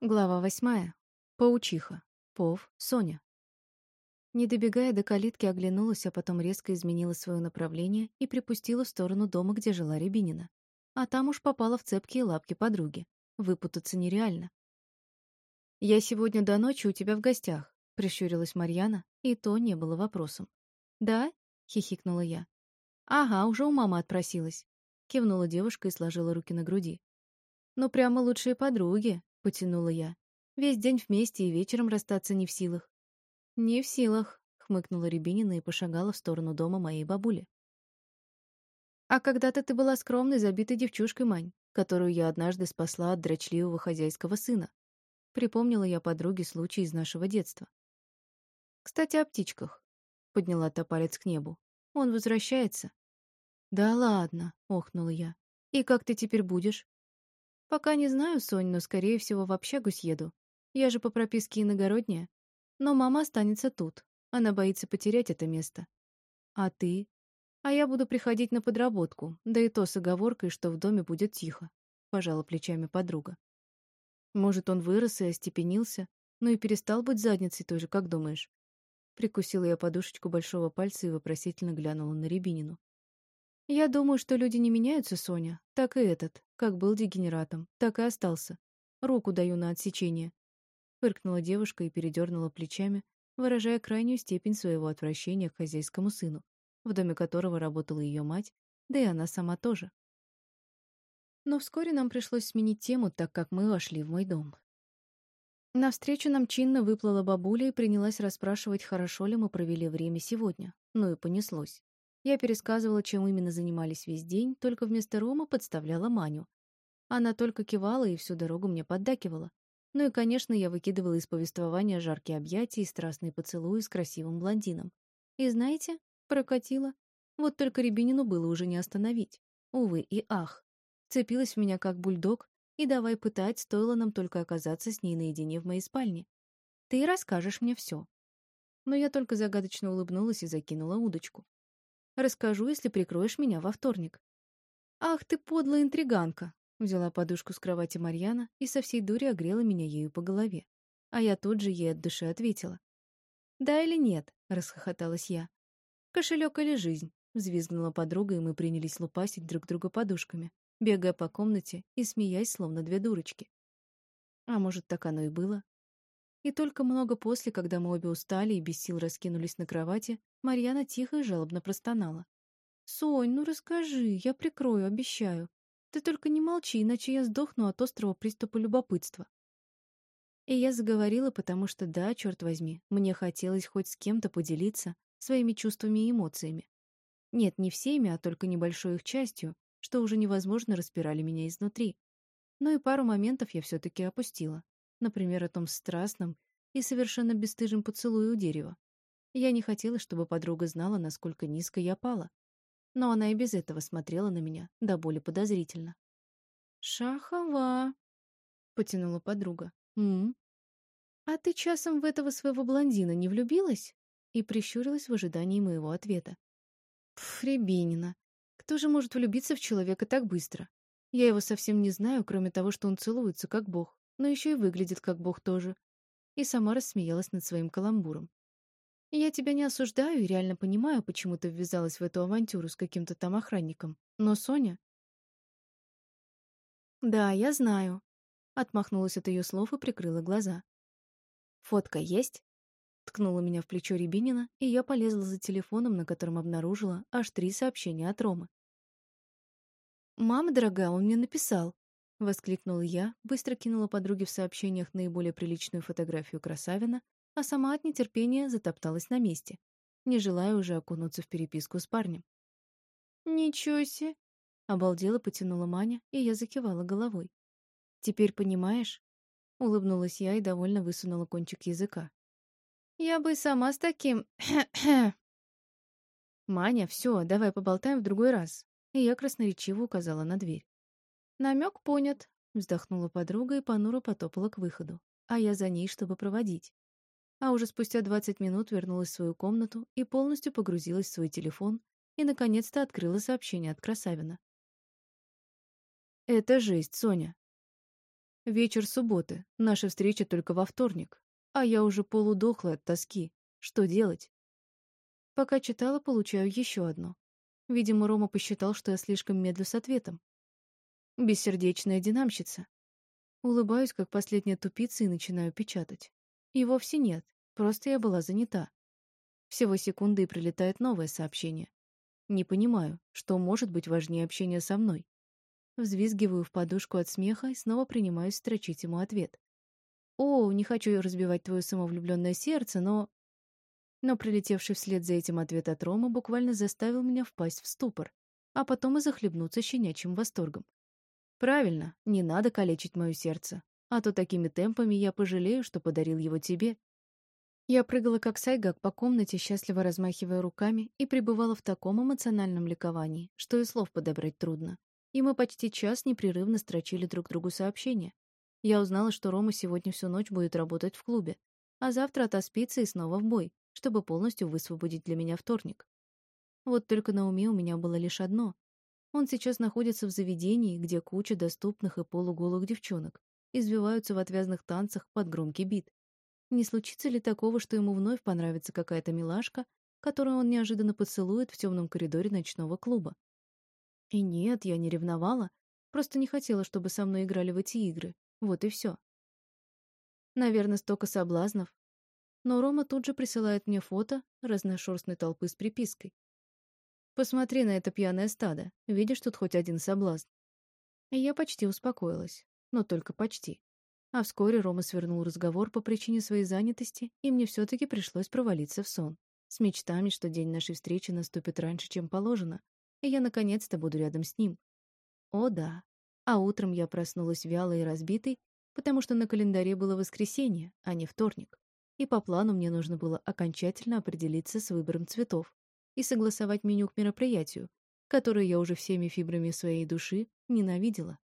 Глава восьмая. Паучиха. Пов. Соня. Не добегая до калитки, оглянулась, а потом резко изменила свое направление и припустила в сторону дома, где жила Рябинина. А там уж попала в цепкие лапки подруги. Выпутаться нереально. «Я сегодня до ночи у тебя в гостях», — прищурилась Марьяна, и то не было вопросом. «Да?» — хихикнула я. «Ага, уже у мамы отпросилась», — кивнула девушка и сложила руки на груди. «Ну, прямо лучшие подруги», — потянула я. «Весь день вместе и вечером расстаться не в силах». «Не в силах», — хмыкнула Рябинина и пошагала в сторону дома моей бабули. «А когда-то ты была скромной, забитой девчушкой, Мань, которую я однажды спасла от дрочливого хозяйского сына». Припомнила я подруге случай из нашего детства. «Кстати, о птичках», — подняла та палец к небу. «Он возвращается». «Да ладно», — охнула я. «И как ты теперь будешь?» Пока не знаю, Сонь, но, скорее всего, в общагу съеду. Я же по прописке иногородняя. Но мама останется тут. Она боится потерять это место. А ты? А я буду приходить на подработку, да и то с оговоркой, что в доме будет тихо. Пожала плечами подруга. Может, он вырос и остепенился, ну и перестал быть задницей тоже, как думаешь? Прикусила я подушечку большого пальца и вопросительно глянула на Рябинину. Я думаю, что люди не меняются, Соня. Так и этот. Как был дегенератом, так и остался. Руку даю на отсечение. Фыркнула девушка и передернула плечами, выражая крайнюю степень своего отвращения к хозяйскому сыну, в доме которого работала ее мать, да и она сама тоже. Но вскоре нам пришлось сменить тему, так как мы вошли в мой дом. Навстречу нам чинно выплыла бабуля и принялась расспрашивать, хорошо ли мы провели время сегодня. Ну и понеслось. Я пересказывала, чем именно занимались весь день, только вместо Рома подставляла Маню. Она только кивала и всю дорогу мне поддакивала. Ну и, конечно, я выкидывала из повествования жаркие объятия и страстные поцелуи с красивым блондином. И знаете, прокатила. Вот только Рябинину было уже не остановить. Увы и ах. Цепилась в меня как бульдог, и давай пытать, стоило нам только оказаться с ней наедине в моей спальне. Ты расскажешь мне все. Но я только загадочно улыбнулась и закинула удочку. Расскажу, если прикроешь меня во вторник». «Ах ты подлая интриганка!» Взяла подушку с кровати Марьяна и со всей дури огрела меня ею по голове. А я тут же ей от души ответила. «Да или нет?» — расхохоталась я. «Кошелек или жизнь?» — взвизгнула подруга, и мы принялись лупасить друг друга подушками, бегая по комнате и смеясь, словно две дурочки. А может, так оно и было? И только много после, когда мы обе устали и без сил раскинулись на кровати, Марьяна тихо и жалобно простонала. «Сонь, ну расскажи, я прикрою, обещаю. Ты только не молчи, иначе я сдохну от острого приступа любопытства». И я заговорила, потому что, да, черт возьми, мне хотелось хоть с кем-то поделиться своими чувствами и эмоциями. Нет, не всеми, а только небольшой их частью, что уже невозможно распирали меня изнутри. Но и пару моментов я все-таки опустила. Например, о том страстном и совершенно бесстыжем поцелуе у дерева. Я не хотела, чтобы подруга знала, насколько низко я пала. Но она и без этого смотрела на меня до боли подозрительно. «Шахова!» — потянула подруга. «М? А ты часом в этого своего блондина не влюбилась?» И прищурилась в ожидании моего ответа. «Пф, Рябинина, кто же может влюбиться в человека так быстро? Я его совсем не знаю, кроме того, что он целуется, как бог но еще и выглядит как бог тоже. И сама рассмеялась над своим каламбуром. Я тебя не осуждаю и реально понимаю, почему ты ввязалась в эту авантюру с каким-то там охранником. Но Соня... Да, я знаю. Отмахнулась от ее слов и прикрыла глаза. Фотка есть? Ткнула меня в плечо Рябинина, и я полезла за телефоном, на котором обнаружила аж три сообщения от Ромы. «Мама дорогая, он мне написал. — воскликнула я, быстро кинула подруге в сообщениях наиболее приличную фотографию красавина, а сама от нетерпения затопталась на месте, не желая уже окунуться в переписку с парнем. «Ничего себе!» — обалдела потянула Маня, и я закивала головой. «Теперь понимаешь?» — улыбнулась я и довольно высунула кончик языка. «Я бы сама с таким...» «Маня, все, давай поболтаем в другой раз», и я красноречиво указала на дверь. Намек понят, вздохнула подруга и понуро потопала к выходу, а я за ней, чтобы проводить. А уже спустя двадцать минут вернулась в свою комнату и полностью погрузилась в свой телефон и, наконец-то, открыла сообщение от Красавина. «Это жесть, Соня». Вечер субботы, наша встреча только во вторник, а я уже полудохла от тоски. Что делать? Пока читала, получаю еще одно. Видимо, Рома посчитал, что я слишком медлю с ответом. Бессердечная динамщица. Улыбаюсь, как последняя тупица, и начинаю печатать. И вовсе нет, просто я была занята. Всего секунды и прилетает новое сообщение. Не понимаю, что может быть важнее общения со мной. Взвизгиваю в подушку от смеха и снова принимаюсь строчить ему ответ. «О, не хочу разбивать твое самовлюбленное сердце, но...» Но прилетевший вслед за этим ответ от Ромы буквально заставил меня впасть в ступор, а потом и захлебнуться щенячьим восторгом. Правильно, не надо калечить мое сердце, а то такими темпами я пожалею, что подарил его тебе. Я прыгала как сайгак по комнате, счастливо размахивая руками, и пребывала в таком эмоциональном ликовании, что и слов подобрать трудно. И мы почти час непрерывно строчили друг другу сообщения. Я узнала, что Рома сегодня всю ночь будет работать в клубе, а завтра отоспится и снова в бой, чтобы полностью высвободить для меня вторник. Вот только на уме у меня было лишь одно. Он сейчас находится в заведении, где куча доступных и полуголых девчонок извиваются в отвязных танцах под громкий бит. Не случится ли такого, что ему вновь понравится какая-то милашка, которую он неожиданно поцелует в темном коридоре ночного клуба? И нет, я не ревновала, просто не хотела, чтобы со мной играли в эти игры. Вот и все. Наверное, столько соблазнов, но Рома тут же присылает мне фото разношерстной толпы с припиской. «Посмотри на это пьяное стадо. Видишь тут хоть один соблазн?» И я почти успокоилась. Но только почти. А вскоре Рома свернул разговор по причине своей занятости, и мне все-таки пришлось провалиться в сон. С мечтами, что день нашей встречи наступит раньше, чем положено, и я наконец-то буду рядом с ним. О, да. А утром я проснулась вялой и разбитой, потому что на календаре было воскресенье, а не вторник и по плану мне нужно было окончательно определиться с выбором цветов и согласовать меню к мероприятию, которое я уже всеми фибрами своей души ненавидела.